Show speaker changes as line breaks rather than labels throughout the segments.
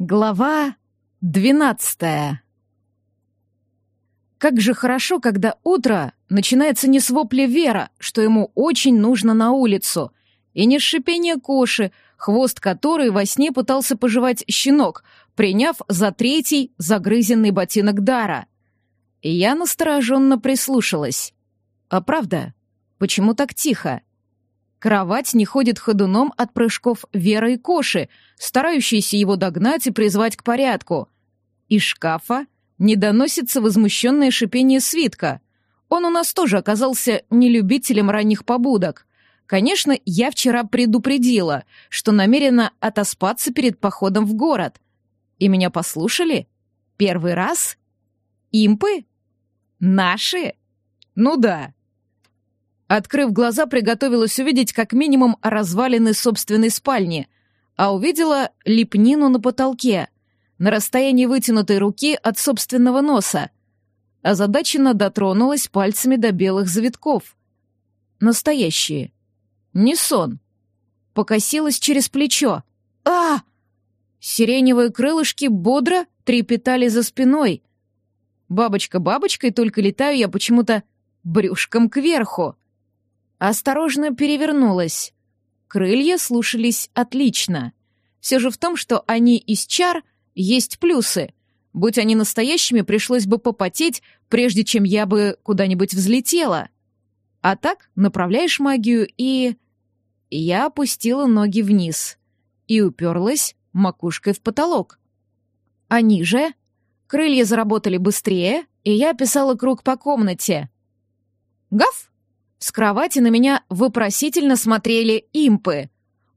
Глава двенадцатая. Как же хорошо, когда утро начинается не с вопли Вера, что ему очень нужно на улицу, и не с шипения коши, хвост которой во сне пытался пожевать щенок, приняв за третий загрызенный ботинок Дара. И я настороженно прислушалась. А правда, почему так тихо? Кровать не ходит ходуном от прыжков Веры и Коши, старающиеся его догнать и призвать к порядку. Из шкафа не доносится возмущенное шипение свитка. Он у нас тоже оказался нелюбителем ранних побудок. Конечно, я вчера предупредила, что намерена отоспаться перед походом в город. И меня послушали? Первый раз? Импы? Наши? Ну да. Открыв глаза, приготовилась увидеть как минимум развалины собственной спальни, а увидела лепнину на потолке, на расстоянии вытянутой руки от собственного носа. Озадаченно дотронулась пальцами до белых завитков. Настоящие. Не сон. Покосилась через плечо. а Сиреневые крылышки бодро трепетали за спиной. Бабочка бабочкой, только летаю я почему-то брюшком кверху. Осторожно перевернулась. Крылья слушались отлично. Все же в том, что они из чар, есть плюсы. Будь они настоящими, пришлось бы попотеть, прежде чем я бы куда-нибудь взлетела. А так направляешь магию и... Я опустила ноги вниз и уперлась макушкой в потолок. А ниже крылья заработали быстрее, и я описала круг по комнате. «Гав!» С кровати на меня вопросительно смотрели импы.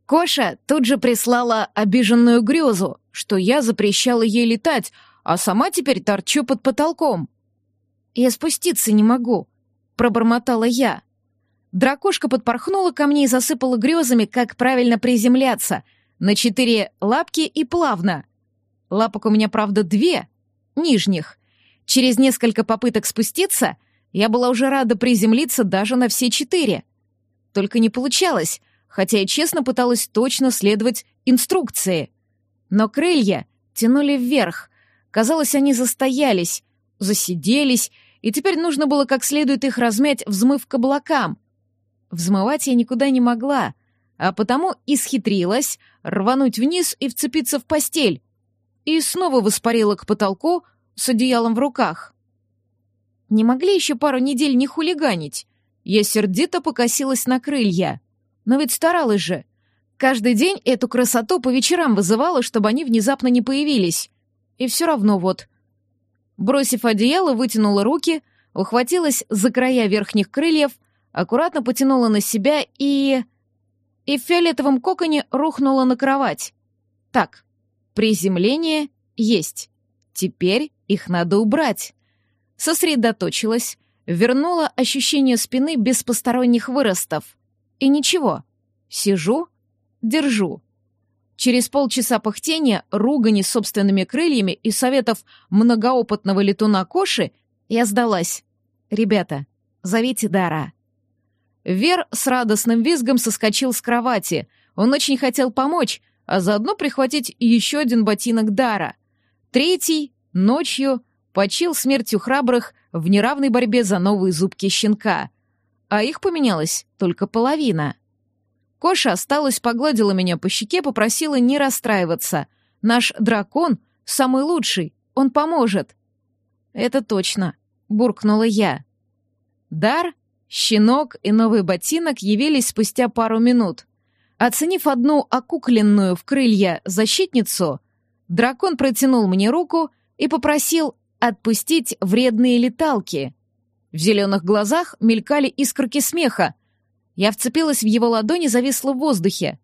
Коша тут же прислала обиженную грезу, что я запрещала ей летать, а сама теперь торчу под потолком. «Я спуститься не могу», — пробормотала я. Дракошка подпорхнула ко мне и засыпала грезами, как правильно приземляться, на четыре лапки и плавно. Лапок у меня, правда, две, нижних. Через несколько попыток спуститься — я была уже рада приземлиться даже на все четыре. Только не получалось, хотя я честно пыталась точно следовать инструкции. Но крылья тянули вверх. Казалось, они застоялись, засиделись, и теперь нужно было как следует их размять, взмыв к облакам. Взмывать я никуда не могла, а потому исхитрилась рвануть вниз и вцепиться в постель. И снова воспарила к потолку с одеялом в руках. Не могли еще пару недель не хулиганить? Я сердито покосилась на крылья. Но ведь старалась же. Каждый день эту красоту по вечерам вызывала, чтобы они внезапно не появились. И все равно вот. Бросив одеяло, вытянула руки, ухватилась за края верхних крыльев, аккуратно потянула на себя и... И в фиолетовом коконе рухнула на кровать. Так, приземление есть. Теперь их надо убрать сосредоточилась, вернула ощущение спины без посторонних выростов. И ничего, сижу, держу. Через полчаса пыхтения, ругани собственными крыльями и советов многоопытного летуна Коши я сдалась. «Ребята, зовите Дара». Вер с радостным визгом соскочил с кровати. Он очень хотел помочь, а заодно прихватить еще один ботинок Дара. Третий, ночью, почил смертью храбрых в неравной борьбе за новые зубки щенка. А их поменялось только половина. Коша осталась, погладила меня по щеке, попросила не расстраиваться. Наш дракон самый лучший, он поможет. Это точно, буркнула я. Дар, щенок и новый ботинок явились спустя пару минут. Оценив одну окукленную в крылья защитницу, дракон протянул мне руку и попросил отпустить вредные леталки. В зеленых глазах мелькали искорки смеха. Я вцепилась в его ладони, зависла в воздухе.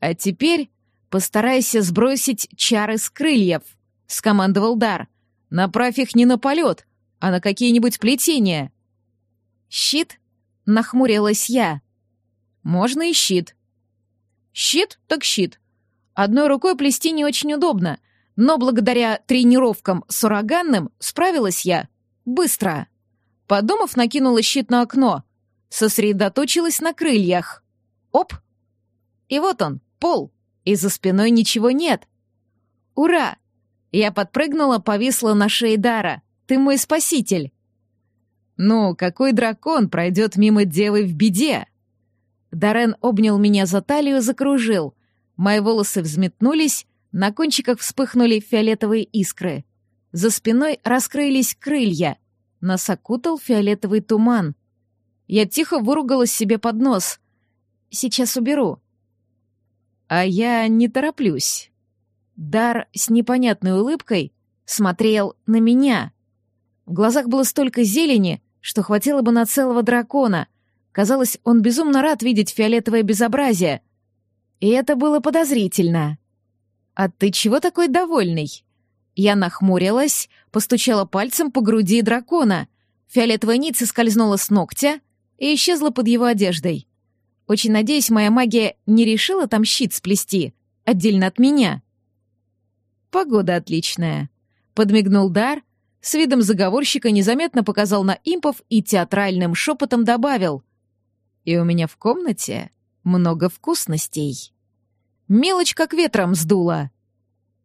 «А теперь постарайся сбросить чары с крыльев», — скомандовал Дар. «Направь их не на полет, а на какие-нибудь плетения». «Щит?» — нахмурилась я. «Можно и щит». «Щит так щит. Одной рукой плести не очень удобно, но благодаря тренировкам с ураганным справилась я быстро. Подумав, накинула щит на окно, сосредоточилась на крыльях. Оп! И вот он, пол, и за спиной ничего нет. Ура! Я подпрыгнула, повисла на шее Дара. Ты мой спаситель. Ну, какой дракон пройдет мимо девы в беде? Дарен обнял меня за талию, закружил. Мои волосы взметнулись, на кончиках вспыхнули фиолетовые искры. За спиной раскрылись крылья. Нас окутал фиолетовый туман. Я тихо выругалась себе под нос. Сейчас уберу. А я не тороплюсь. Дар с непонятной улыбкой смотрел на меня. В глазах было столько зелени, что хватило бы на целого дракона. Казалось, он безумно рад видеть фиолетовое безобразие. И это было подозрительно. «А ты чего такой довольный?» Я нахмурилась, постучала пальцем по груди дракона. Фиолетовая нить соскользнула с ногтя и исчезла под его одеждой. Очень надеюсь, моя магия не решила там щит сплести, отдельно от меня. «Погода отличная», — подмигнул Дар, с видом заговорщика незаметно показал на импов и театральным шепотом добавил. «И у меня в комнате много вкусностей». Мелочь как ветром сдула.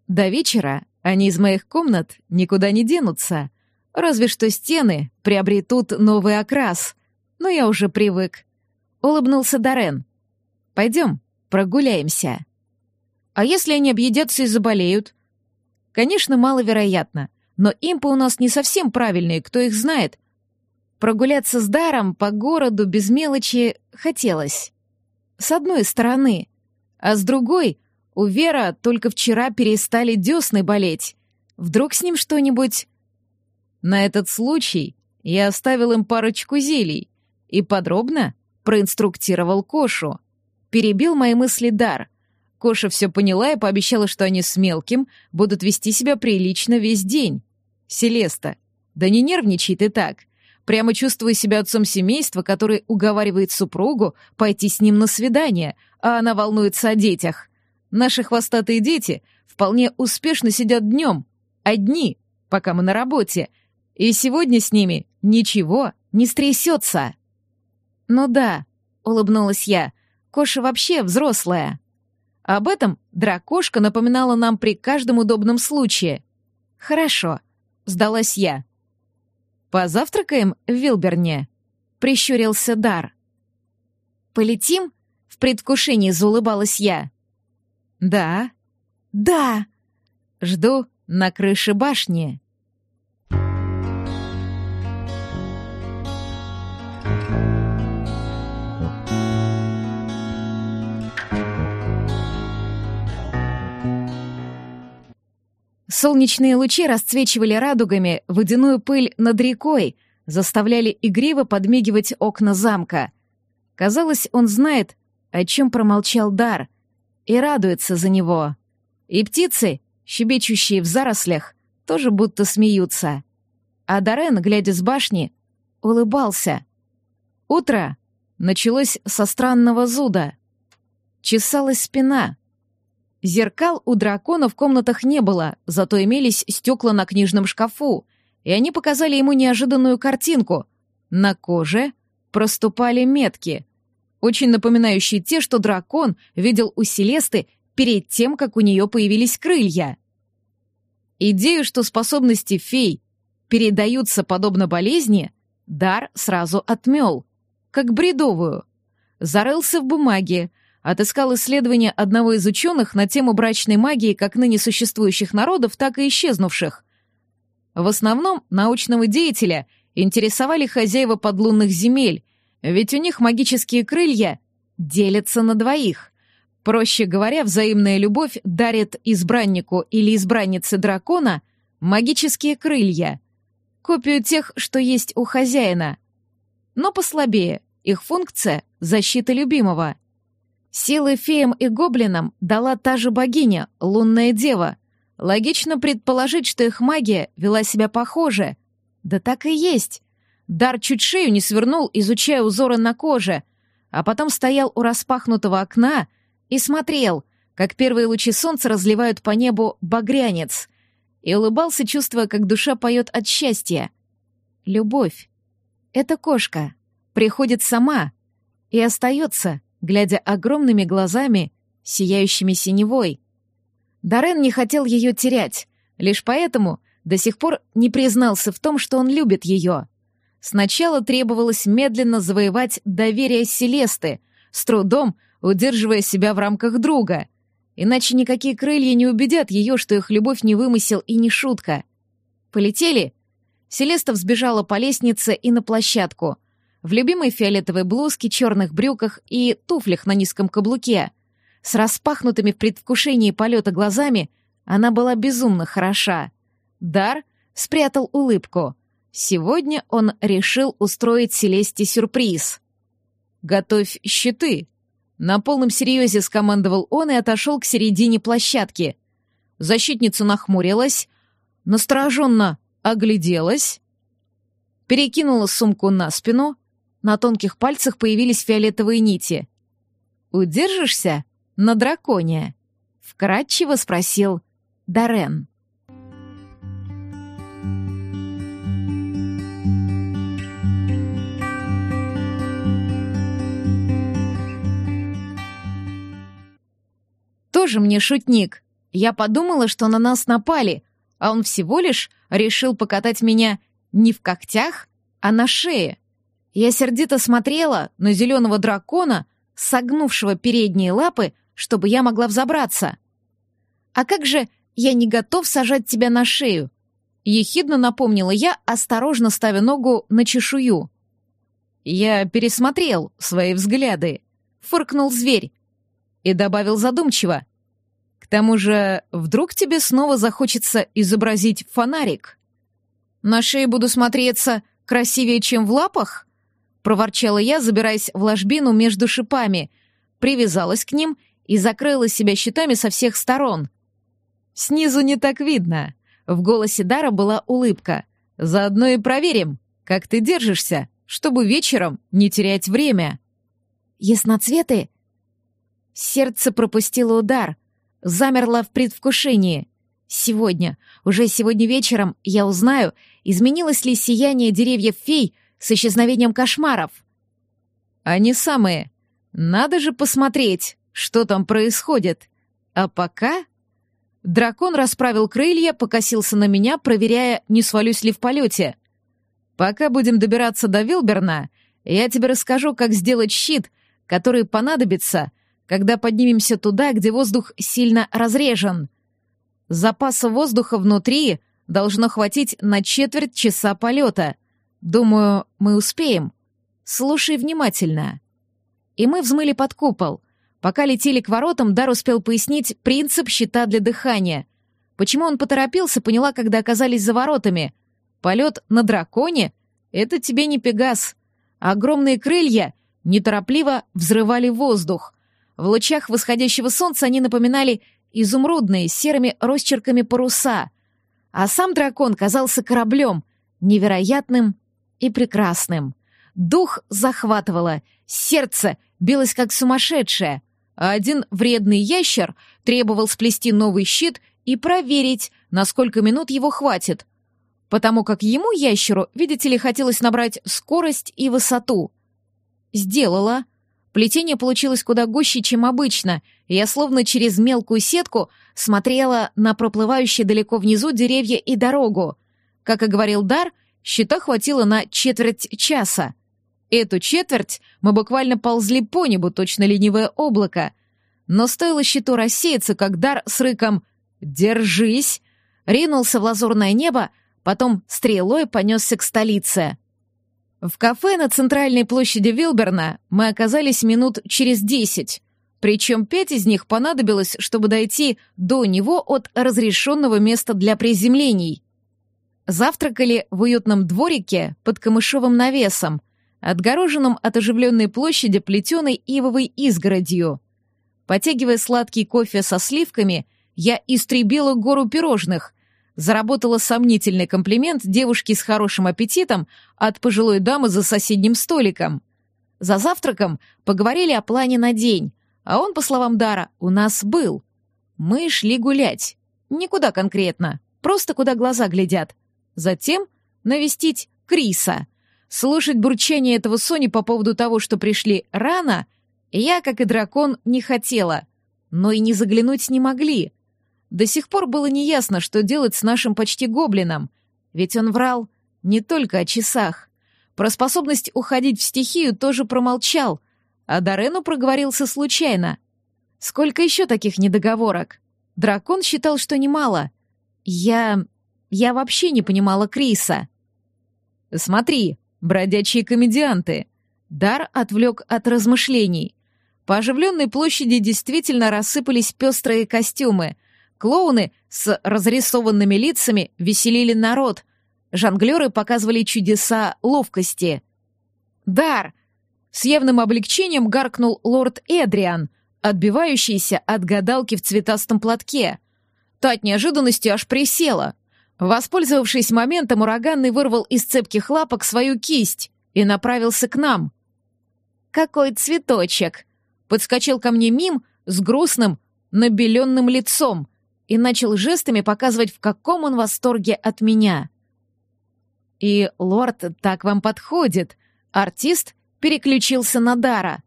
До вечера они из моих комнат никуда не денутся, разве что стены приобретут новый окрас, но я уже привык. Улыбнулся Дорен. «Пойдем, прогуляемся». «А если они объедятся и заболеют?» Конечно, маловероятно, но импы у нас не совсем правильные, кто их знает. Прогуляться с даром по городу без мелочи хотелось. С одной стороны. А с другой, у Вера только вчера перестали десны болеть. Вдруг с ним что-нибудь... На этот случай я оставил им парочку зелий и подробно проинструктировал Кошу. Перебил мои мысли дар — Коша все поняла и пообещала, что они с мелким будут вести себя прилично весь день. Селеста, да не нервничай ты так. Прямо чувствую себя отцом семейства, который уговаривает супругу пойти с ним на свидание, а она волнуется о детях. Наши хвостатые дети вполне успешно сидят днем, одни, пока мы на работе, и сегодня с ними ничего не стрясется. «Ну да», — улыбнулась я, — «Коша вообще взрослая». Об этом дракошка напоминала нам при каждом удобном случае. «Хорошо», — сдалась я. «Позавтракаем в Вилберне?» — прищурился Дар. «Полетим?» — в предвкушении заулыбалась я. «Да». «Да!» «Жду на крыше башни». Солнечные лучи расцвечивали радугами водяную пыль над рекой, заставляли игриво подмигивать окна замка. Казалось, он знает, о чем промолчал дар, и радуется за него. И птицы, щебечущие в зарослях, тоже будто смеются. А Дорен, глядя с башни, улыбался. Утро началось со странного зуда. Чесалась спина — Зеркал у дракона в комнатах не было, зато имелись стекла на книжном шкафу, и они показали ему неожиданную картинку. На коже проступали метки, очень напоминающие те, что дракон видел у Селесты перед тем, как у нее появились крылья. Идею, что способности фей передаются подобно болезни, Дар сразу отмел, как бредовую. Зарылся в бумаге, отыскал исследования одного из ученых на тему брачной магии как ныне существующих народов, так и исчезнувших. В основном научного деятеля интересовали хозяева подлунных земель, ведь у них магические крылья делятся на двоих. Проще говоря, взаимная любовь дарит избраннику или избраннице дракона магические крылья, копию тех, что есть у хозяина. Но послабее, их функция — защита любимого — Силы феям и гоблинам дала та же богиня, лунная дева. Логично предположить, что их магия вела себя похоже. Да так и есть. Дар чуть шею не свернул, изучая узоры на коже, а потом стоял у распахнутого окна и смотрел, как первые лучи солнца разливают по небу багрянец, и улыбался, чувствуя, как душа поет от счастья. Любовь. Эта кошка приходит сама и остается, глядя огромными глазами, сияющими синевой. Дарен не хотел ее терять, лишь поэтому до сих пор не признался в том, что он любит ее. Сначала требовалось медленно завоевать доверие Селесты, с трудом удерживая себя в рамках друга. Иначе никакие крылья не убедят ее, что их любовь не вымысел и не шутка. Полетели? Селеста взбежала по лестнице и на площадку. В любимой фиолетовой блузке, черных брюках и туфлях на низком каблуке. С распахнутыми в предвкушении полета глазами она была безумно хороша. Дар спрятал улыбку. Сегодня он решил устроить Селесте сюрприз. «Готовь щиты!» На полном серьезе скомандовал он и отошел к середине площадки. Защитница нахмурилась, настороженно огляделась, перекинула сумку на спину, на тонких пальцах появились фиолетовые нити. «Удержишься на драконе?» — вкратчиво спросил Дарен. Тоже мне шутник. Я подумала, что на нас напали, а он всего лишь решил покатать меня не в когтях, а на шее. Я сердито смотрела на зеленого дракона, согнувшего передние лапы, чтобы я могла взобраться. «А как же я не готов сажать тебя на шею?» Ехидно напомнила я, осторожно ставя ногу на чешую. «Я пересмотрел свои взгляды», — фыркнул зверь и добавил задумчиво. «К тому же, вдруг тебе снова захочется изобразить фонарик?» «На шее буду смотреться красивее, чем в лапах?» — проворчала я, забираясь в ложбину между шипами, привязалась к ним и закрыла себя щитами со всех сторон. «Снизу не так видно», — в голосе Дара была улыбка. «Заодно и проверим, как ты держишься, чтобы вечером не терять время». «Ясноцветы?» Сердце пропустило удар, замерло в предвкушении. Сегодня, уже сегодня вечером, я узнаю, изменилось ли сияние деревьев фей с исчезновением кошмаров. Они самые. Надо же посмотреть, что там происходит. А пока... Дракон расправил крылья, покосился на меня, проверяя, не свалюсь ли в полете. Пока будем добираться до Вилберна, я тебе расскажу, как сделать щит, который понадобится, когда поднимемся туда, где воздух сильно разрежен. Запаса воздуха внутри должно хватить на четверть часа полета. Думаю, мы успеем. Слушай внимательно. И мы взмыли под купол. Пока летели к воротам, Дар успел пояснить принцип щита для дыхания. Почему он поторопился, поняла, когда оказались за воротами. Полет на драконе — это тебе не пегас. Огромные крылья неторопливо взрывали воздух. В лучах восходящего солнца они напоминали изумрудные с серыми росчерками паруса. А сам дракон казался кораблем, невероятным и прекрасным. Дух захватывало, сердце билось как сумасшедшее, а один вредный ящер требовал сплести новый щит и проверить, на сколько минут его хватит, потому как ему, ящеру, видите ли, хотелось набрать скорость и высоту. Сделала. Плетение получилось куда гуще, чем обычно, и я словно через мелкую сетку смотрела на проплывающие далеко внизу деревья и дорогу. Как и говорил Дар, Щита хватило на четверть часа. Эту четверть мы буквально ползли по небу, точно ленивое облако. Но стоило щиту рассеяться, как дар с рыком «Держись!» ринулся в лазурное небо, потом стрелой понесся к столице. В кафе на центральной площади Вилберна мы оказались минут через десять, причем пять из них понадобилось, чтобы дойти до него от разрешенного места для приземлений. Завтракали в уютном дворике под камышовым навесом, отгороженным от оживленной площади плетеной ивовой изгородью. Потягивая сладкий кофе со сливками, я истребила гору пирожных, заработала сомнительный комплимент девушке с хорошим аппетитом от пожилой дамы за соседним столиком. За завтраком поговорили о плане на день, а он, по словам Дара, у нас был. Мы шли гулять. Никуда конкретно, просто куда глаза глядят. Затем навестить Криса. Слушать бурчание этого Сони по поводу того, что пришли рано, я, как и дракон, не хотела, но и не заглянуть не могли. До сих пор было неясно, что делать с нашим почти гоблином, ведь он врал не только о часах. Про способность уходить в стихию тоже промолчал, а Дорену проговорился случайно. Сколько еще таких недоговорок? Дракон считал, что немало. Я... я вообще не понимала Криса. «Смотри, бродячие комедианты!» Дар отвлек от размышлений. По оживленной площади действительно рассыпались пестрые костюмы. Клоуны с разрисованными лицами веселили народ. Жонглеры показывали чудеса ловкости. «Дар!» С явным облегчением гаркнул лорд Эдриан, отбивающийся от гадалки в цветастом платке. Та от неожиданности аж присела. Воспользовавшись моментом, ураганный вырвал из цепких лапок свою кисть и направился к нам. «Какой цветочек!» Подскочил ко мне мим с грустным, набеленным лицом и начал жестами показывать, в каком он восторге от меня. «И лорд так вам подходит», артист переключился на Дара.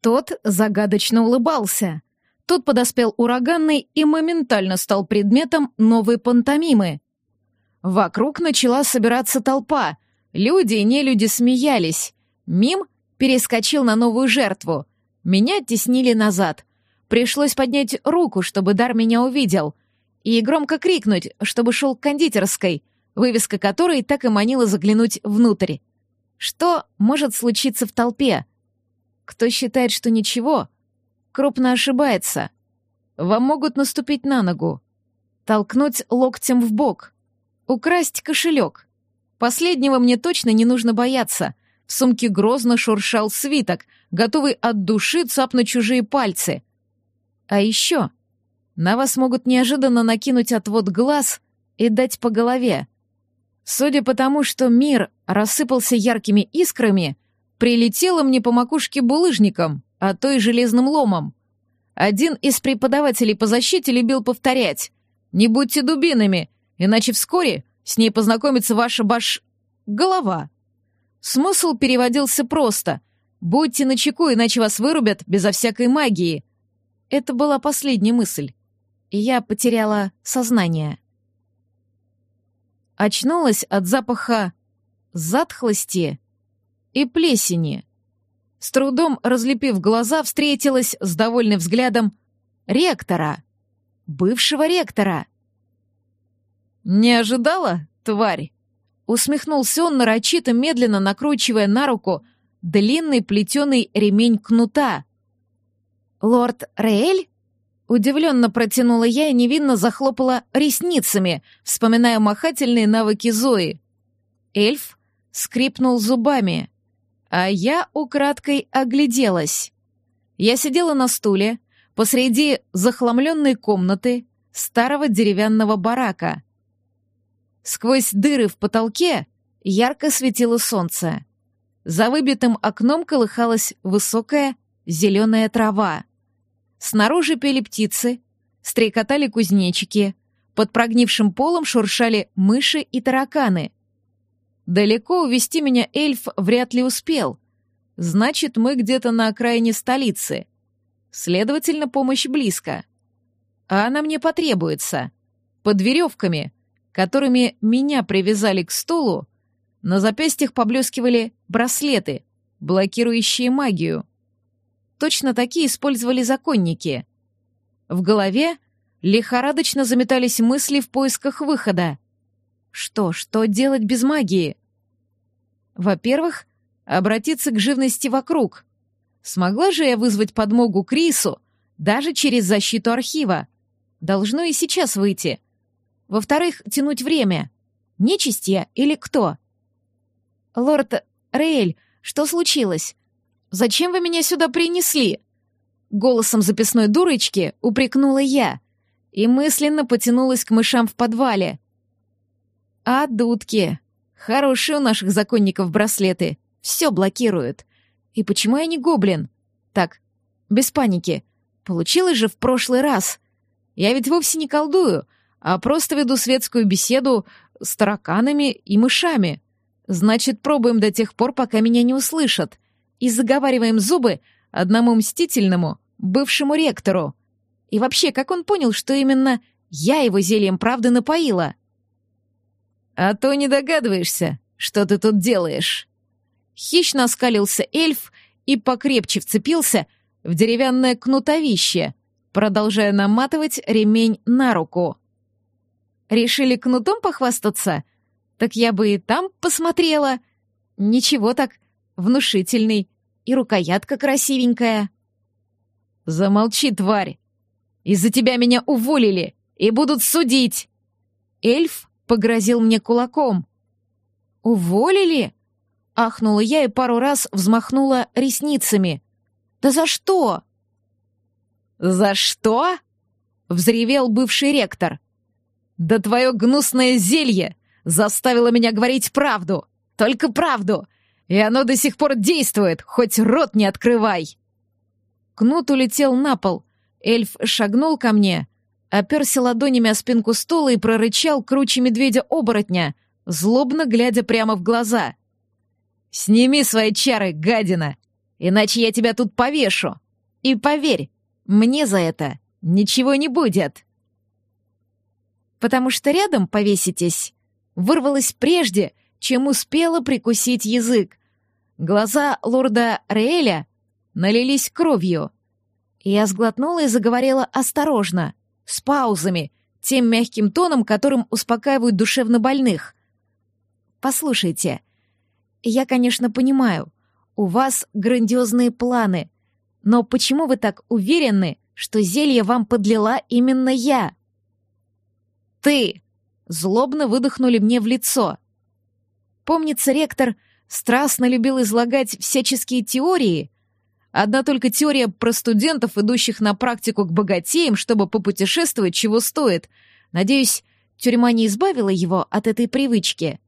Тот загадочно улыбался. Тут подоспел ураганный и моментально стал предметом новой пантомимы. Вокруг начала собираться толпа. Люди и нелюди смеялись. Мим перескочил на новую жертву. Меня оттеснили назад. Пришлось поднять руку, чтобы Дар меня увидел. И громко крикнуть, чтобы шел к кондитерской, вывеска которой так и манила заглянуть внутрь. Что может случиться в толпе? Кто считает, что ничего, крупно ошибается. Вам могут наступить на ногу, толкнуть локтем в бок, украсть кошелек. Последнего мне точно не нужно бояться. В сумке грозно шуршал свиток, готовый от души цапнуть чужие пальцы. А еще на вас могут неожиданно накинуть отвод глаз и дать по голове. Судя по тому, что мир рассыпался яркими искрами, прилетело мне по макушке булыжником, а то и железным ломом. Один из преподавателей по защите любил повторять «Не будьте дубинами, иначе вскоре с ней познакомится ваша баш... голова». Смысл переводился просто «Будьте начеку, иначе вас вырубят безо всякой магии». Это была последняя мысль, и я потеряла сознание. Очнулась от запаха затхлости и плесени. С трудом разлепив глаза, встретилась с довольным взглядом ректора, бывшего ректора. «Не ожидала, тварь?» Усмехнулся он нарочито, медленно накручивая на руку длинный плетеный ремень кнута. «Лорд Реэль?» Удивленно протянула я и невинно захлопала ресницами, вспоминая махательные навыки Зои. Эльф скрипнул зубами, а я украдкой огляделась. Я сидела на стуле посреди захламленной комнаты старого деревянного барака. Сквозь дыры в потолке ярко светило солнце. За выбитым окном колыхалась высокая зеленая трава. Снаружи пели птицы, стрекотали кузнечики, под прогнившим полом шуршали мыши и тараканы. Далеко увести меня эльф вряд ли успел. Значит, мы где-то на окраине столицы. Следовательно, помощь близко. А она мне потребуется. Под веревками, которыми меня привязали к стулу, на запястьях поблескивали браслеты, блокирующие магию. Точно такие использовали законники. В голове лихорадочно заметались мысли в поисках выхода. Что, что делать без магии? Во-первых, обратиться к живности вокруг. Смогла же я вызвать подмогу Крису даже через защиту архива? Должно и сейчас выйти. Во-вторых, тянуть время. Нечисть я или кто? Лорд Рейль, что случилось? Зачем вы меня сюда принесли?» Голосом записной дурочки упрекнула я и мысленно потянулась к мышам в подвале. «А дудки! Хорошие у наших законников браслеты. Все блокируют. И почему я не гоблин? Так, без паники. Получилось же в прошлый раз. Я ведь вовсе не колдую, а просто веду светскую беседу с тараканами и мышами. Значит, пробуем до тех пор, пока меня не услышат и заговариваем зубы одному мстительному, бывшему ректору. И вообще, как он понял, что именно Я его зельем правды напоила.
А то не догадываешься, что ты тут делаешь.
Хищно оскалился эльф и покрепче вцепился в деревянное кнутовище, продолжая наматывать ремень на руку. Решили кнутом похвастаться? Так я бы и там посмотрела. Ничего так, внушительный, и рукоятка красивенькая.
Замолчи, тварь. Из-за тебя меня уволили и будут судить.
Эльф погрозил мне кулаком. Уволили? Ахнула я и пару раз взмахнула ресницами. Да за что?
За что? Взревел бывший ректор. Да твое гнусное зелье заставило меня говорить правду. Только правду. И оно до сих пор действует, хоть рот не открывай.
Кнут улетел на пол. Эльф шагнул ко мне, оперся ладонями о спинку стула и прорычал круче медведя-оборотня, злобно глядя прямо в глаза. «Сними свои чары, гадина, иначе я тебя тут повешу. И поверь, мне за это ничего не будет». «Потому что рядом повеситесь», вырвалось прежде, чем успела прикусить язык. Глаза лорда Реэля налились кровью. Я сглотнула и заговорила осторожно, с паузами, тем мягким тоном, которым успокаивают душевно больных. «Послушайте, я, конечно, понимаю, у вас грандиозные планы, но почему вы так уверены, что зелье вам подлила именно я?» «Ты!» — злобно выдохнули мне в лицо. Помнится, ректор страстно любил излагать всяческие теории, Одна только теория про студентов, идущих на практику к богатеям, чтобы попутешествовать, чего стоит. Надеюсь, тюрьма не избавила его от этой привычки.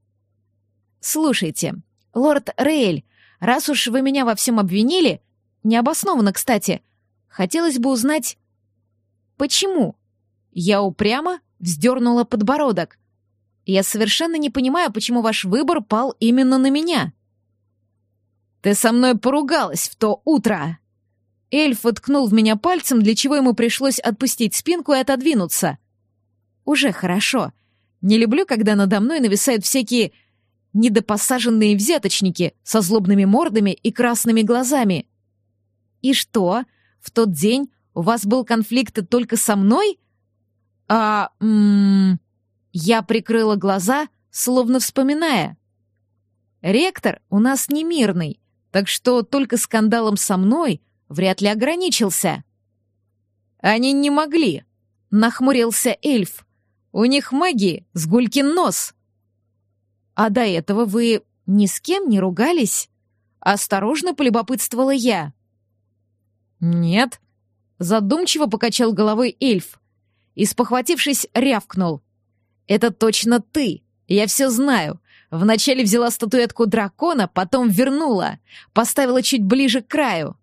Слушайте, лорд Рейль, раз уж вы меня во всем обвинили, необоснованно, кстати, хотелось бы узнать, почему? Я упрямо вздернула подбородок. Я совершенно не понимаю, почему ваш выбор пал именно на меня. Ты со мной поругалась в то утро!» Эльф воткнул в меня пальцем, для чего ему пришлось отпустить спинку и отодвинуться. «Уже хорошо. Не люблю, когда надо мной нависают всякие недопосаженные взяточники со злобными мордами и красными глазами. И что, в тот день у вас был конфликт только со мной? А, м Я прикрыла глаза, словно вспоминая. Ректор у нас не мирный, так что только скандалом со мной вряд ли ограничился. «Они не могли», — нахмурился эльф. «У них магии с гулькин нос». «А до этого вы ни с кем не ругались?» Осторожно полюбопытствовала я. «Нет», — задумчиво покачал головой эльф и, спохватившись, рявкнул. «Это точно ты, я все знаю. Вначале взяла статуэтку дракона, потом вернула, поставила чуть ближе к краю.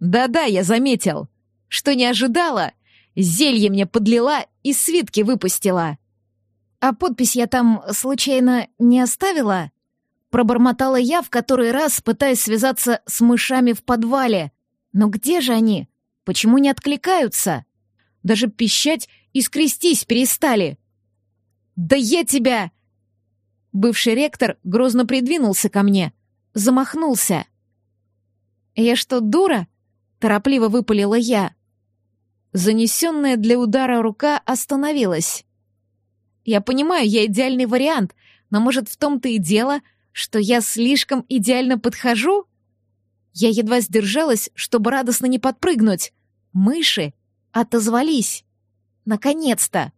Да-да, я заметил. Что не ожидала, зелье мне подлила и свитки выпустила. А подпись я там случайно не оставила? Пробормотала я в который раз, пытаясь связаться с мышами в подвале. Но где же они? Почему не откликаются? Даже пищать и скрестись перестали. «Да я тебя!» Бывший ректор грозно придвинулся ко мне, замахнулся. «Я что, дура?» — торопливо выпалила я. Занесенная для удара рука остановилась. «Я понимаю, я идеальный вариант, но, может, в том-то и дело, что я слишком идеально подхожу?» Я едва сдержалась, чтобы радостно не подпрыгнуть. Мыши отозвались. Наконец-то!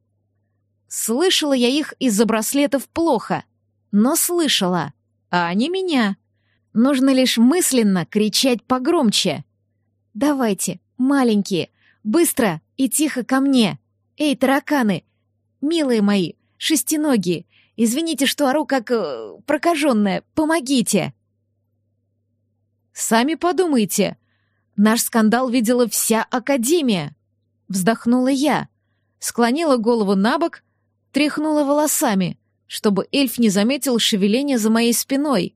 Слышала я их из-за браслетов плохо — но слышала, а не меня. Нужно лишь мысленно кричать погромче. «Давайте, маленькие, быстро и тихо ко мне! Эй, тараканы! Милые мои, шестиногие, извините, что ору как э, прокаженная, помогите!» «Сами подумайте, наш скандал видела вся Академия!» Вздохнула я, склонила голову на бок, тряхнула волосами — чтобы эльф не заметил шевеления за моей спиной.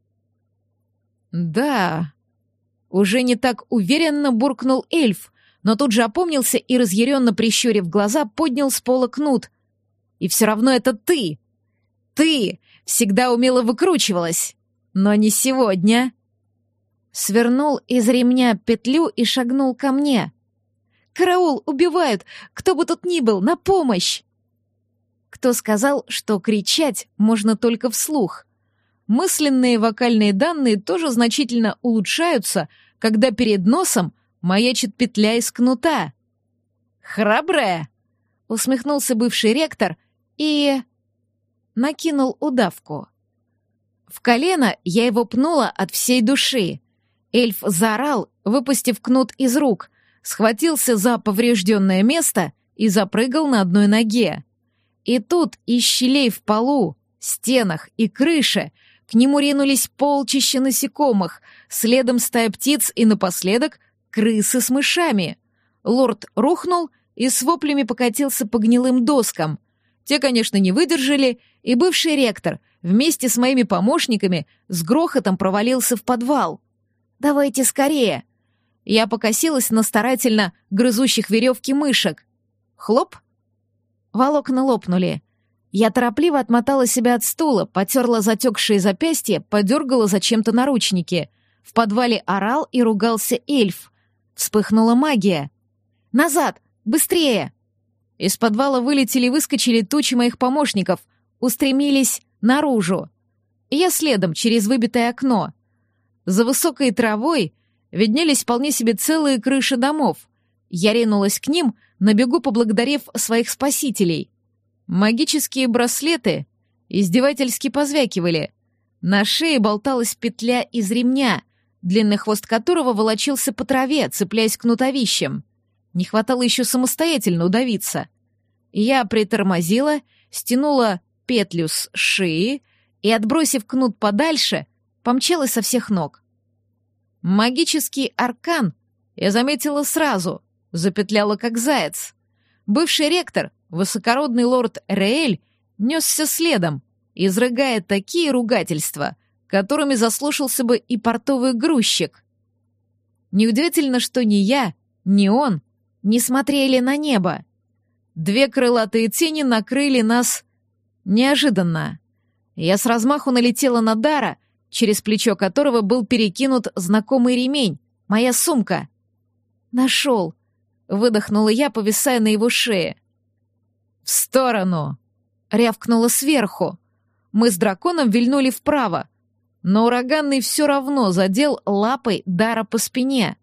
«Да...» Уже не так уверенно буркнул эльф, но тут же опомнился и, разъяренно прищурив глаза, поднял с пола кнут.
И все равно это ты. Ты всегда умело выкручивалась. Но не сегодня. Свернул из ремня петлю и шагнул ко мне. «Караул! Убивают! Кто бы тут ни был! На помощь!» Кто сказал, что кричать можно только вслух? Мысленные вокальные данные тоже значительно улучшаются, когда перед носом маячит петля из кнута. «Храбрая!» — усмехнулся бывший ректор и... накинул удавку. В колено я его пнула от всей души. Эльф заорал, выпустив кнут из рук, схватился за поврежденное место и запрыгал на одной ноге. И тут из щелей в полу, стенах и крыше к нему ринулись полчища насекомых, следом стая птиц и напоследок крысы с мышами. Лорд рухнул и с воплями покатился по гнилым доскам. Те, конечно, не выдержали, и бывший ректор вместе с моими помощниками с грохотом провалился в подвал. «Давайте скорее!» Я покосилась на старательно грызущих веревки мышек. Хлоп! Волокна лопнули. Я торопливо отмотала себя от стула, потерла затекшие запястья, подергала зачем-то наручники. В подвале орал и ругался эльф. Вспыхнула магия. «Назад! Быстрее!» Из подвала вылетели и выскочили тучи моих помощников, устремились наружу. Я следом, через выбитое окно. За высокой травой виднелись вполне себе целые крыши домов. Я ринулась к ним, на бегу поблагодарив своих спасителей. Магические браслеты издевательски позвякивали. На шее болталась петля из ремня, длинный хвост которого волочился по траве, цепляясь кнутовищем. Не хватало еще самостоятельно удавиться. Я притормозила, стянула петлю с шеи и, отбросив кнут подальше, помчалась со всех ног. Магический аркан я заметила сразу, запетляла как заяц. Бывший ректор, высокородный лорд Реэль, несся следом, изрыгая такие ругательства, которыми заслушался бы и портовый грузчик. Неудивительно, что ни я, ни он не смотрели на небо. Две крылатые тени накрыли нас неожиданно. Я с размаху налетела на Дара — через плечо которого был перекинут знакомый ремень, моя сумка. «Нашел!» — выдохнула я, повисая на его шее. «В сторону!» — рявкнула сверху. Мы с драконом вильнули вправо, но ураганный все равно задел лапой Дара по спине.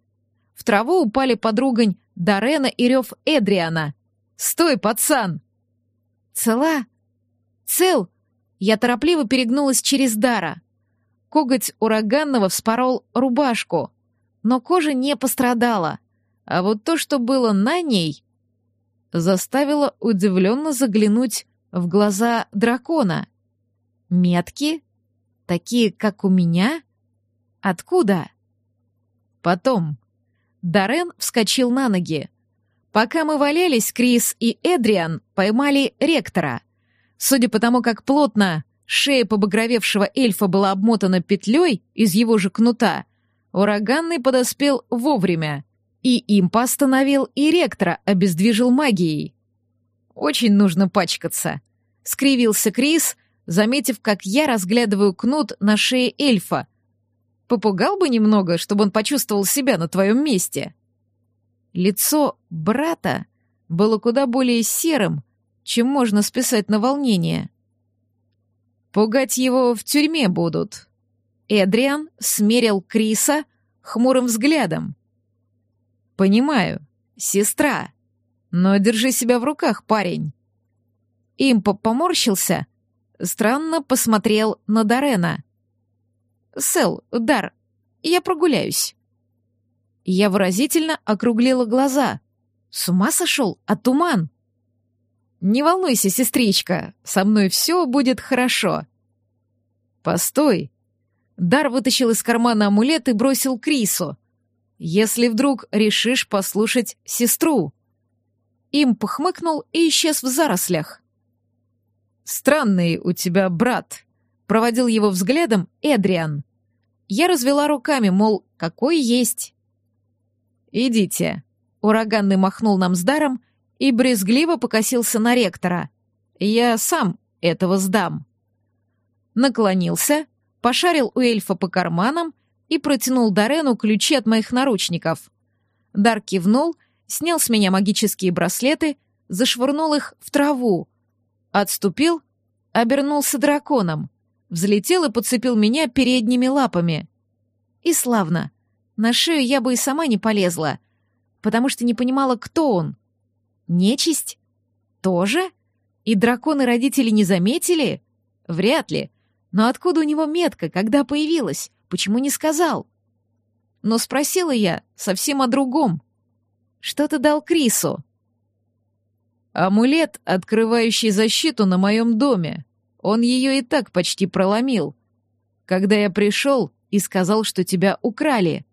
В траву упали подругань Дарена и рев Эдриана. «Стой, пацан!» «Цела?» «Цел!» Я торопливо перегнулась через Дара. Коготь ураганного вспорол рубашку, но кожа не пострадала, а вот то, что было на ней, заставило удивленно заглянуть в глаза дракона. Метки? Такие, как у меня? Откуда? Потом. Дарен вскочил на ноги. Пока мы валялись, Крис и Эдриан поймали ректора. Судя по тому, как плотно Шея побагровевшего эльфа была обмотана петлей из его же кнута. Ураганный подоспел вовремя. И импа остановил, и ректора обездвижил магией. «Очень нужно пачкаться», — скривился Крис, заметив, как я разглядываю кнут на шее эльфа. «Попугал бы немного, чтобы он почувствовал себя на твоем месте». Лицо брата было куда более серым, чем можно списать на волнение. Пугать его в тюрьме будут. Эдриан смерил Криса хмурым взглядом. Понимаю, сестра, но держи себя в руках, парень. Импа поморщился, странно посмотрел на Дарена. Сел, Дар, я прогуляюсь. Я выразительно округлила глаза. С ума сошел, а туман? «Не волнуйся, сестричка, со мной все будет хорошо». «Постой!» Дар вытащил из кармана амулет и бросил Крису. «Если вдруг решишь послушать сестру». Им похмыкнул и исчез в зарослях. «Странный у тебя брат», — проводил его взглядом Эдриан. Я развела руками, мол, какой есть. «Идите», — ураганный махнул нам с даром и брезгливо покосился на ректора.
Я сам этого сдам. Наклонился, пошарил у эльфа по карманам и протянул Дарену ключи от моих наручников. Дар кивнул, снял с меня магические браслеты, зашвырнул их в траву, отступил, обернулся драконом, взлетел и подцепил меня передними лапами. И славно. На шею я бы и сама не полезла, потому что не понимала, кто он. Нечисть? Тоже? И драконы родители не заметили? Вряд ли. Но откуда у него метка, когда появилась? Почему не сказал? Но спросила я совсем о другом. Что ты дал Крису? Амулет, открывающий защиту на моем доме. Он ее и так почти проломил. Когда я пришел и сказал, что тебя украли.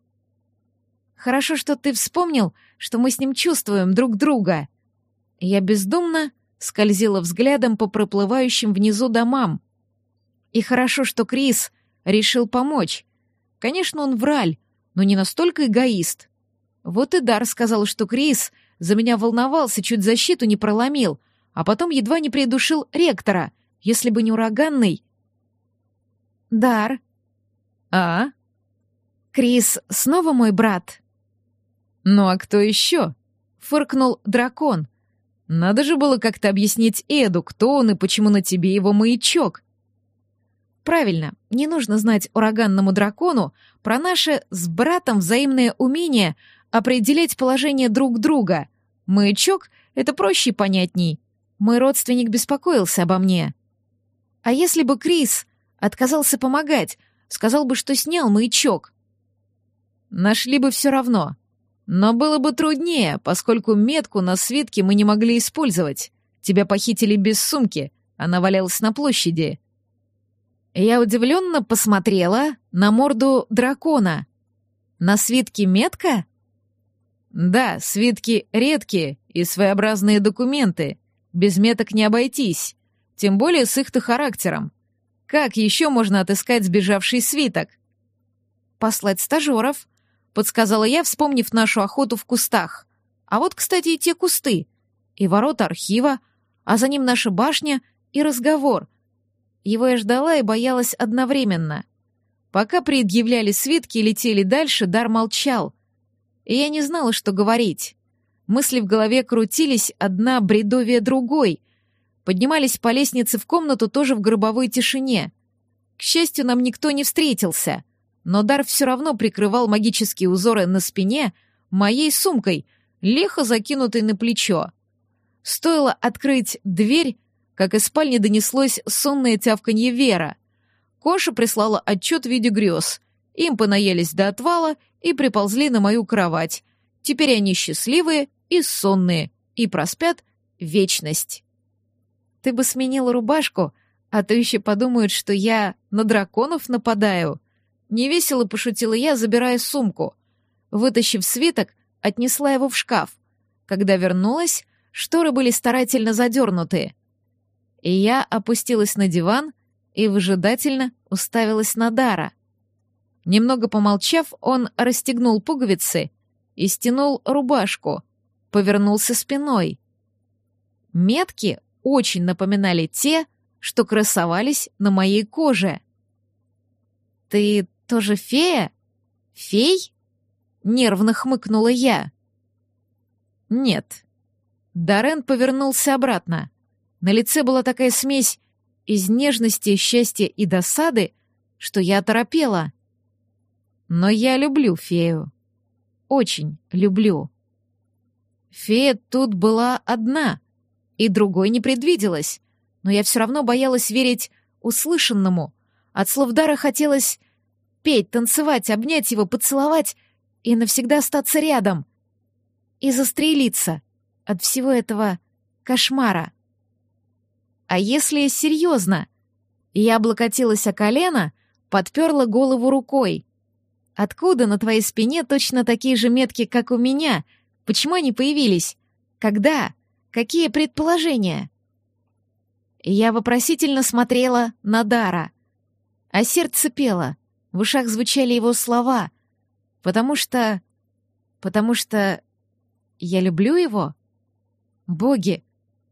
Хорошо, что ты вспомнил, что мы с ним чувствуем друг друга. Я бездумно скользила взглядом по проплывающим внизу домам. И хорошо, что Крис решил помочь. Конечно, он враль, но не настолько эгоист. Вот и Дар сказал, что Крис за меня волновался, чуть защиту не проломил, а потом едва не придушил ректора, если бы не ураганный. Дар. А? Крис снова мой брат. Ну а кто еще? Фыркнул дракон. Надо же было как-то объяснить Эду, кто он и почему на тебе его маячок. Правильно, не нужно знать ураганному дракону про наше с братом взаимное умение определять положение друг друга. Маячок — это проще и понятней. Мой родственник беспокоился обо мне. А если бы Крис отказался помогать, сказал бы, что снял маячок? Нашли бы все равно. Но было бы труднее, поскольку метку на свитке мы не могли использовать. Тебя похитили без сумки, она валялась на площади. Я удивленно посмотрела на морду дракона. На свитке метка? Да, свитки редкие и своеобразные документы. Без меток не обойтись. Тем более с их-то характером. Как еще можно отыскать сбежавший свиток? Послать стажеров, подсказала я, вспомнив нашу охоту в кустах. А вот, кстати, и те кусты. И ворота архива, а за ним наша башня и разговор — его я ждала и боялась одновременно. Пока предъявляли свитки и летели дальше, Дар молчал. И я не знала, что говорить. Мысли в голове крутились, одна бредовее другой. Поднимались по лестнице в комнату тоже в гробовой тишине. К счастью, нам никто не встретился. Но Дар все равно прикрывал магические узоры на спине моей сумкой, лихо закинутой на плечо. Стоило открыть дверь, как из спальни донеслось сонное тявканье Вера. Коша прислала отчет в виде грез. Им понаелись до отвала и приползли на мою кровать. Теперь они счастливые и сонные, и проспят вечность. Ты бы сменила рубашку, а то еще подумают, что я на драконов нападаю. Невесело пошутила я, забирая сумку. Вытащив свиток, отнесла его в шкаф. Когда вернулась, шторы были старательно задернуты и я опустилась на диван и выжидательно уставилась на Дара. Немного помолчав, он расстегнул пуговицы и стянул рубашку, повернулся спиной. Метки очень напоминали те, что красовались на моей коже. «Ты тоже фея? Фей?» — нервно хмыкнула я. «Нет». Дарен повернулся обратно. На лице была такая смесь из нежности, счастья и досады, что я торопела. Но я люблю фею. Очень люблю. Фея тут была одна, и другой не предвиделась, но я все равно боялась верить услышанному. От слов Дара хотелось петь, танцевать, обнять его, поцеловать и навсегда остаться рядом. И застрелиться от всего этого кошмара. А если серьезно? Я облокотилась о колено, подперла голову рукой. Откуда на твоей спине точно такие же метки, как у меня? Почему они появились? Когда? Какие предположения? Я вопросительно смотрела на Дара. А сердце пело, в ушах звучали его слова. Потому что... Потому что... Я люблю его? Боги,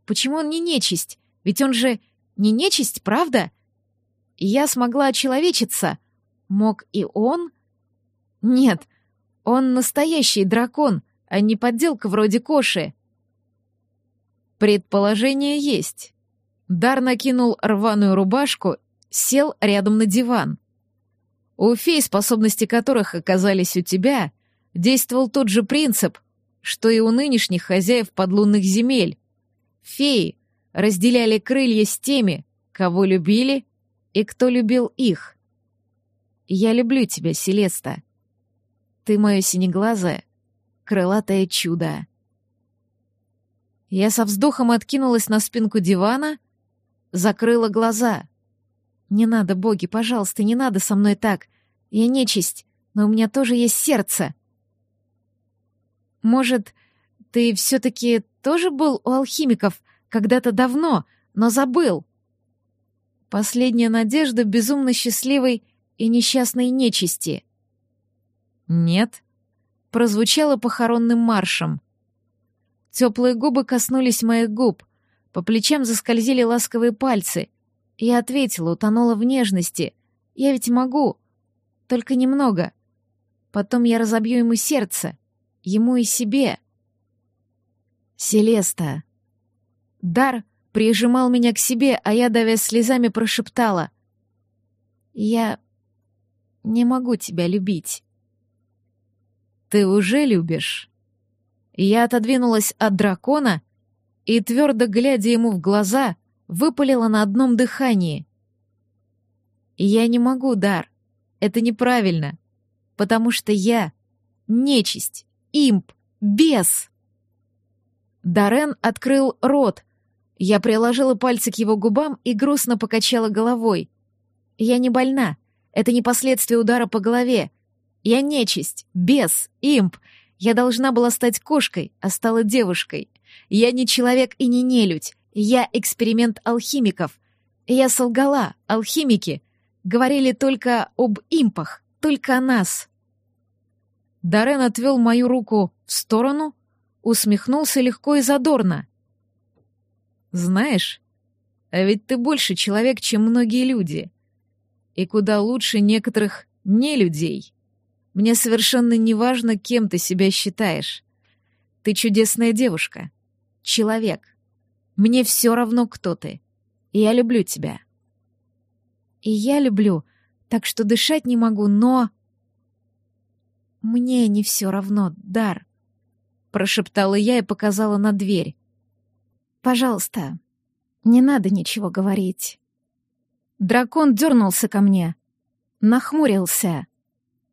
почему он не нечисть? Ведь он же не нечисть, правда? Я смогла очеловечиться. Мог и он? Нет, он настоящий дракон, а не подделка вроде Коши. Предположение есть. Дар накинул рваную рубашку, сел рядом на диван. У фей, способности которых оказались у тебя, действовал тот же принцип, что и у нынешних хозяев подлунных земель. Феи разделяли крылья с теми, кого любили и кто любил их. Я люблю тебя, Селеста. Ты мое синеглазое, крылатое чудо. Я со вздохом откинулась на спинку дивана, закрыла глаза. Не надо, боги, пожалуйста, не надо со мной так. Я нечисть, но у меня тоже есть сердце. Может, ты все-таки тоже был у алхимиков когда-то давно, но забыл? Последняя надежда безумно счастливой и несчастной нечисти. Нет, прозвучало похоронным маршем. Теплые губы коснулись моих губ, по плечам заскользили ласковые пальцы. Я ответила, утонула в нежности. Я ведь могу, только немного. Потом я разобью ему сердце, ему и себе. Селеста. Дар прижимал меня к себе, а я, давя слезами, прошептала. «Я не могу тебя любить». «Ты уже любишь?» Я отодвинулась от дракона и, твердо глядя ему в глаза, выпалила на одном дыхании. «Я не могу, Дар. Это неправильно, потому что я — нечисть, имп, бес». Дарен открыл рот. Я приложила пальцы к его губам и грустно покачала головой. «Я не больна. Это не последствия удара по голове. Я нечисть, бес, имп. Я должна была стать кошкой, а стала девушкой. Я не человек и не нелюдь. Я эксперимент алхимиков. Я солгала, алхимики. Говорили только об импах, только о нас. Дарен отвел мою руку в сторону, усмехнулся легко и задорно. «Знаешь, а ведь ты больше человек, чем многие люди. И куда лучше некоторых нелюдей. Мне совершенно не важно, кем ты себя считаешь. Ты чудесная девушка, человек. Мне все равно, кто ты. И я люблю тебя. И я люблю, так что дышать не могу, но... Мне не все равно, Дар. Прошептала я и показала на дверь. Пожалуйста, не надо ничего говорить. Дракон дернулся ко мне, нахмурился.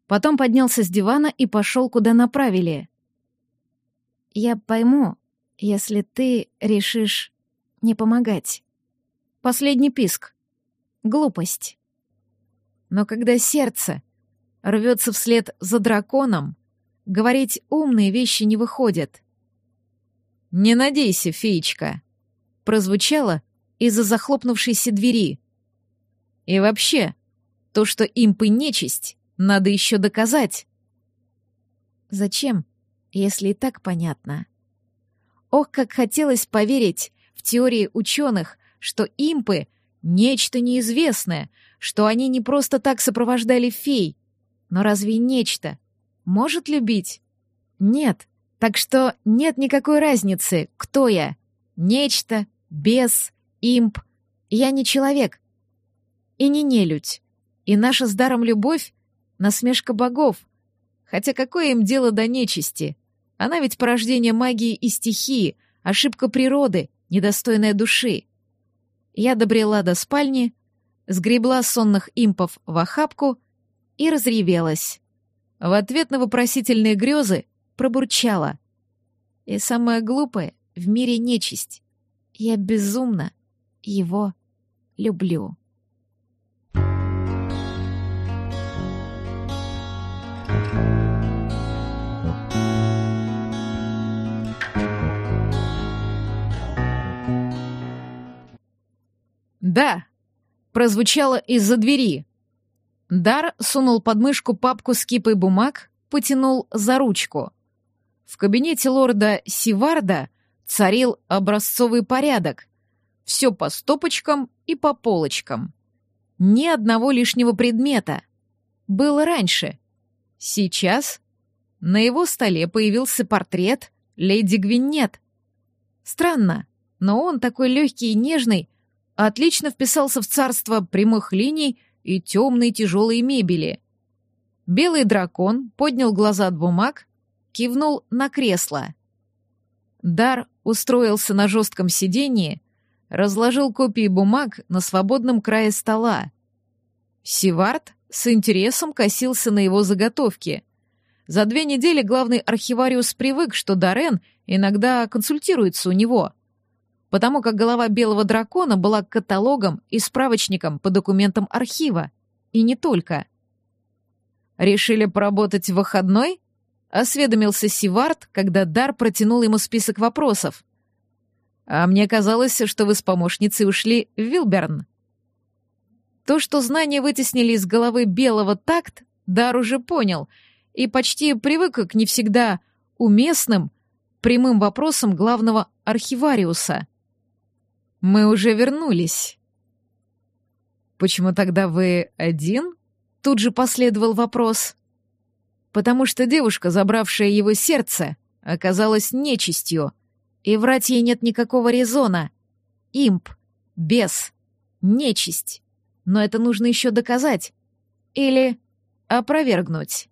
Потом поднялся с дивана и пошел, куда направили. Я пойму, если ты решишь не помогать. Последний писк. Глупость. Но когда сердце рвется вслед за драконом, говорить умные вещи не выходят. «Не надейся, феечка», — прозвучало из-за захлопнувшейся двери. «И вообще, то, что импы нечисть, надо еще доказать». «Зачем, если и так понятно?» Ох, как хотелось поверить в теории ученых, что импы — нечто неизвестное, что они не просто так сопровождали фей. Но разве нечто может любить? Нет. Так что нет никакой разницы, кто я. Нечто, бес, имп. Я не человек. И не нелюдь. И наша с даром любовь — насмешка богов. Хотя какое им дело до нечисти? Она ведь порождение магии и стихии, ошибка природы, недостойная души. Я добрела до спальни, сгребла сонных импов в охапку и разревелась. В ответ на вопросительные грезы пробурчала. И самое глупое в мире нечисть. Я безумно его люблю. «Да!» — прозвучало из-за двери. Дар сунул под мышку папку с кипой бумаг, потянул за ручку. В кабинете лорда Сиварда царил образцовый порядок. Все по стопочкам и по полочкам. Ни одного лишнего предмета. Было раньше. Сейчас на его столе появился портрет леди Гвинет. Странно, но он такой легкий и нежный, отлично вписался в царство прямых линий и темной тяжелой мебели. Белый дракон поднял глаза от бумаг, кивнул на кресло. Дар устроился на жестком сиденье, разложил копии бумаг на свободном крае стола. Сивард с интересом косился на его заготовки. За две недели главный архивариус привык, что Дарен иногда консультируется у него, потому как голова белого дракона была каталогом и справочником по документам архива, и не только. «Решили поработать в выходной?» — осведомился Сивард, когда Дар протянул ему список вопросов. «А мне казалось, что вы с помощницей ушли в Вилберн». То, что знания вытеснили из головы белого такт, Дар уже понял и почти привык к не всегда уместным, прямым вопросам главного архивариуса. «Мы уже вернулись». «Почему тогда вы один?» Тут же последовал вопрос потому что девушка, забравшая его сердце, оказалась нечистью, и врать ей нет никакого резона. Имп, бес, нечисть. Но это нужно еще доказать. Или опровергнуть.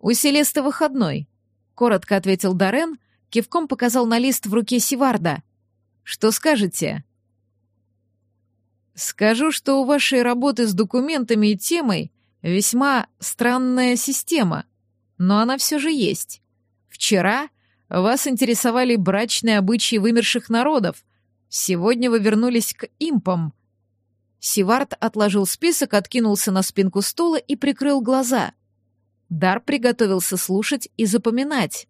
«У Селесты выходной», — коротко ответил Дарен, кивком показал на лист в руке Сиварда. «Что скажете?» «Скажу, что у вашей работы с документами и темой Весьма странная система, но она все же есть. Вчера вас интересовали брачные обычаи вымерших народов. Сегодня вы вернулись к импам. Сивард отложил список, откинулся на спинку стула и прикрыл глаза. Дар приготовился слушать и запоминать.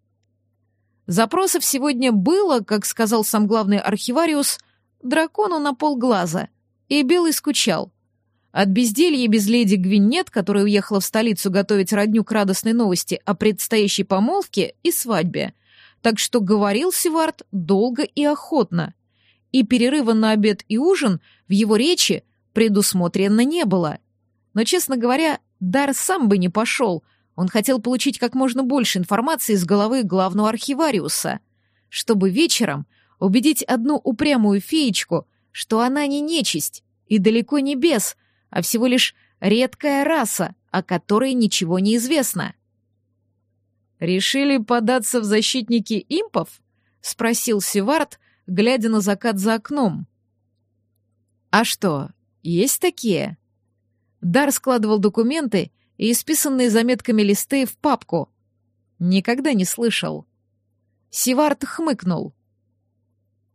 Запросов сегодня было, как сказал сам главный архивариус, дракону на полглаза, и Белый скучал. От безделья без леди Гвинет, которая уехала в столицу готовить родню к радостной новости о предстоящей помолвке и свадьбе. Так что говорил Севард долго и охотно. И перерыва на обед и ужин в его речи предусмотрено не было. Но, честно говоря, Дар сам бы не пошел. Он хотел получить как можно больше информации из головы главного архивариуса, чтобы вечером убедить одну упрямую феечку, что она не нечисть и далеко не бес — а всего лишь редкая раса, о которой ничего не известно. «Решили податься в защитники импов?» — спросил Севард, глядя на закат за окном. «А что, есть такие?» Дар складывал документы и исписанные заметками листы в папку. Никогда не слышал. Севард хмыкнул.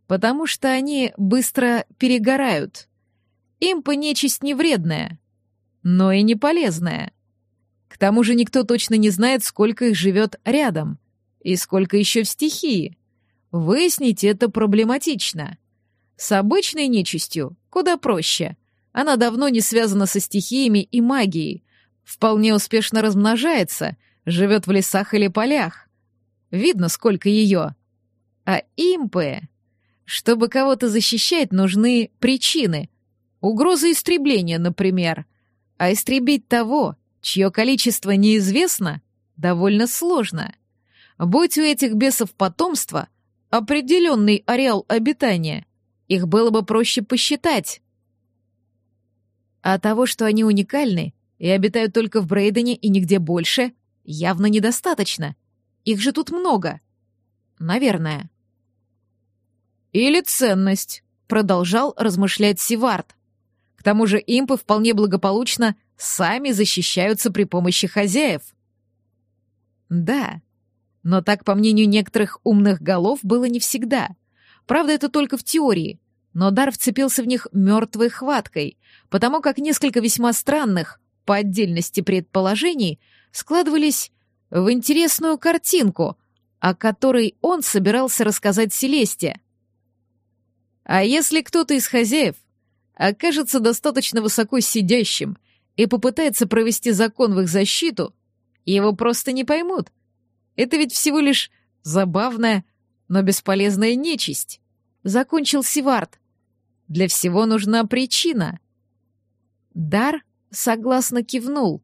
«Потому что они быстро перегорают». Импа нечисть не вредная, но и не полезная. К тому же никто точно не знает, сколько их живет рядом и сколько еще в стихии. Выяснить это проблематично. С обычной нечистью куда проще. Она давно не связана со стихиями и магией, вполне успешно размножается, живет в лесах или полях. Видно, сколько ее. А импы... Чтобы кого-то защищать, нужны причины, Угроза истребления, например. А истребить того, чье количество неизвестно, довольно сложно. Будь у этих бесов потомство, определенный ареал обитания, их было бы проще посчитать. А того, что они уникальны и обитают только в Брейдене и нигде больше, явно недостаточно. Их же тут много. Наверное. Или ценность, продолжал размышлять Сивард. К тому же импы вполне благополучно сами защищаются при помощи хозяев. Да, но так, по мнению некоторых умных голов, было не всегда. Правда, это только в теории, но Дар вцепился в них мертвой хваткой, потому как несколько весьма странных, по отдельности предположений, складывались в интересную картинку, о которой он собирался рассказать Селесте. А если кто-то из хозяев окажется достаточно высоко сидящим и попытается провести закон в их защиту, его просто не поймут. Это ведь всего лишь забавная, но бесполезная нечисть. Закончил Сивард.
Для всего нужна причина. Дар согласно кивнул.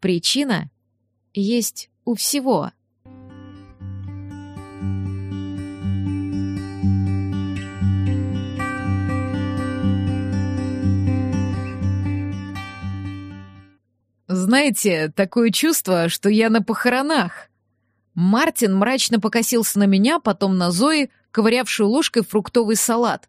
Причина есть у всего.
Знаете, такое чувство, что я на похоронах. Мартин мрачно покосился на меня, потом на Зои, ковырявшую ложкой фруктовый салат.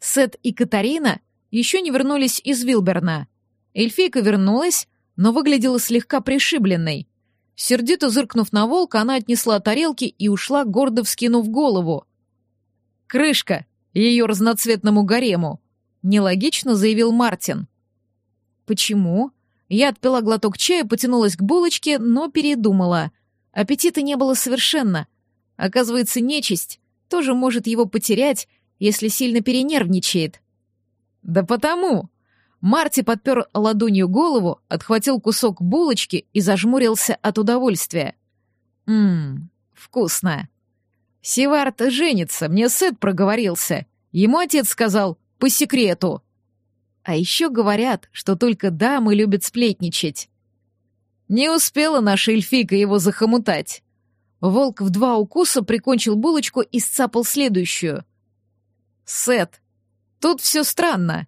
Сет и Катарина еще не вернулись из Вилберна. Эльфийка вернулась, но выглядела слегка пришибленной. Сердито зыркнув на волка, она отнесла тарелки и ушла, гордо вскинув голову. «Крышка! Ее разноцветному гарему!» — нелогично заявил Мартин. «Почему?» Я отпила глоток чая, потянулась к булочке, но передумала — Аппетита не было совершенно. Оказывается, нечисть тоже может его потерять, если сильно перенервничает. Да потому. Марти подпер ладонью голову, отхватил кусок булочки и зажмурился от удовольствия. Ммм, вкусно. Сивард женится, мне Сет проговорился. Ему отец сказал, по секрету. А еще говорят, что только дамы любят сплетничать. Не успела наша эльфийка его захомутать. Волк в два укуса прикончил булочку и сцапал следующую. Сет, тут все странно.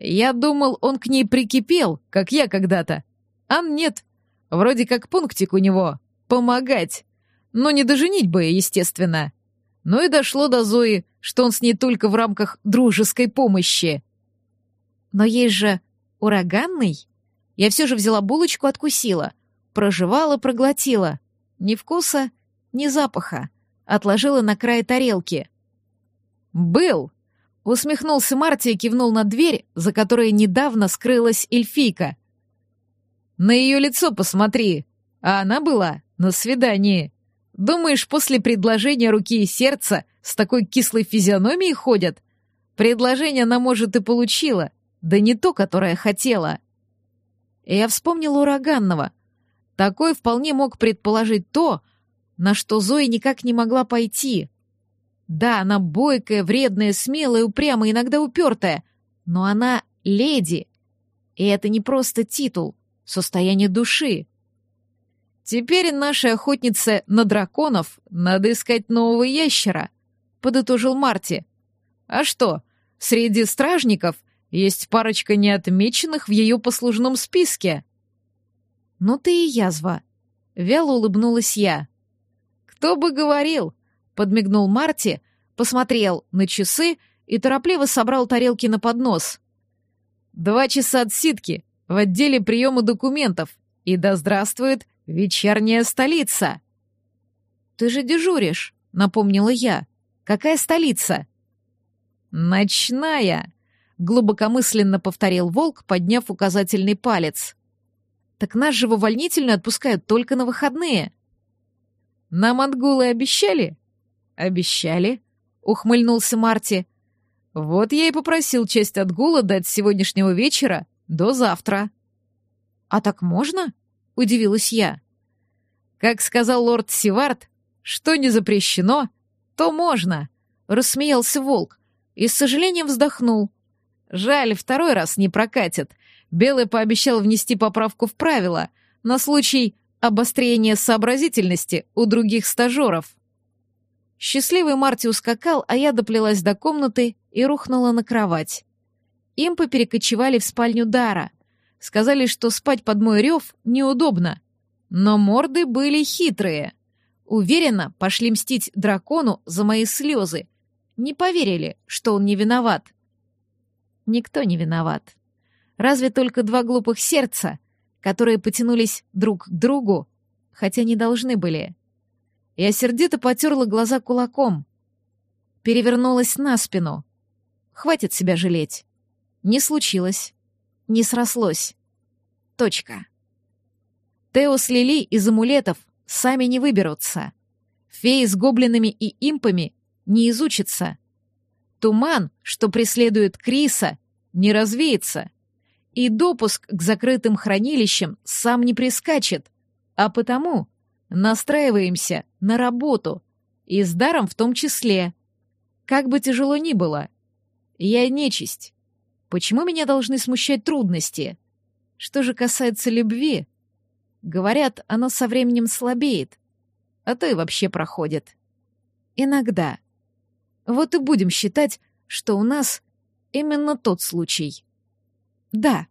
Я думал, он к ней прикипел, как я когда-то. А нет, вроде как пунктик у него — помогать. Но не доженить бы, естественно. Ну и дошло до Зои, что он с ней только в рамках дружеской помощи. Но есть же ураганный. Я все же взяла булочку, откусила. Прожевала, проглотила. Ни вкуса, ни запаха. Отложила на край тарелки. «Был!» — усмехнулся Марти и кивнул на дверь, за которой недавно скрылась эльфийка. «На ее лицо посмотри, а она была на свидании. Думаешь, после предложения руки и сердца с такой кислой физиономией ходят? Предложение она, может, и получила, да не то, которое хотела». Я вспомнила ураганного. Такой вполне мог предположить то, на что Зоя никак не могла пойти. Да, она бойкая, вредная, смелая, упрямая, иногда упертая, но она леди. И это не просто титул, состояние души. Теперь нашей охотнице на драконов надо искать нового ящера, подытожил Марти. А что, среди стражников есть парочка неотмеченных в ее послужном списке. «Ну ты и язва!» — вяло улыбнулась я. «Кто бы говорил!» — подмигнул Марти, посмотрел на часы и торопливо собрал тарелки на поднос. «Два часа отсидки в отделе приема документов, и да здравствует вечерняя столица!» «Ты же дежуришь», — напомнила я. «Какая столица?» «Ночная», глубокомысленно повторил волк, подняв указательный палец. Так нас же в увольнительную отпускают только на выходные. Нам отгулы обещали? Обещали, ухмыльнулся Марти. Вот я и попросил часть отгула дать с сегодняшнего вечера до завтра. А так можно? Удивилась я. Как сказал лорд Сивард, что не запрещено, то можно, рассмеялся волк и с сожалением вздохнул. Жаль, второй раз не прокатит. Белый пообещал внести поправку в правила на случай обострения сообразительности у других стажеров. Счастливый Марти ускакал, а я доплелась до комнаты и рухнула на кровать. Импы перекочевали в спальню Дара. Сказали, что спать под мой рев неудобно. Но морды были хитрые. Уверенно пошли мстить дракону за мои слезы. Не поверили, что он не виноват. Никто не виноват. Разве только два глупых сердца, которые потянулись друг к другу, хотя не должны были. Я сердито потерла глаза кулаком. Перевернулась на спину. Хватит себя жалеть. Не случилось. Не срослось. Точка. Тео с Лили из амулетов сами не выберутся. Феи с гоблинами и импами не изучатся. Туман, что преследует Криса, не развеется, и допуск к закрытым хранилищам сам не прискачет, а потому настраиваемся на работу, и с даром в том числе, как бы тяжело ни было. Я нечисть. Почему меня должны смущать трудности? Что же касается любви, говорят, оно со временем слабеет, а то и вообще проходит. Иногда. Вот и будем считать, что у нас именно тот случай. Да.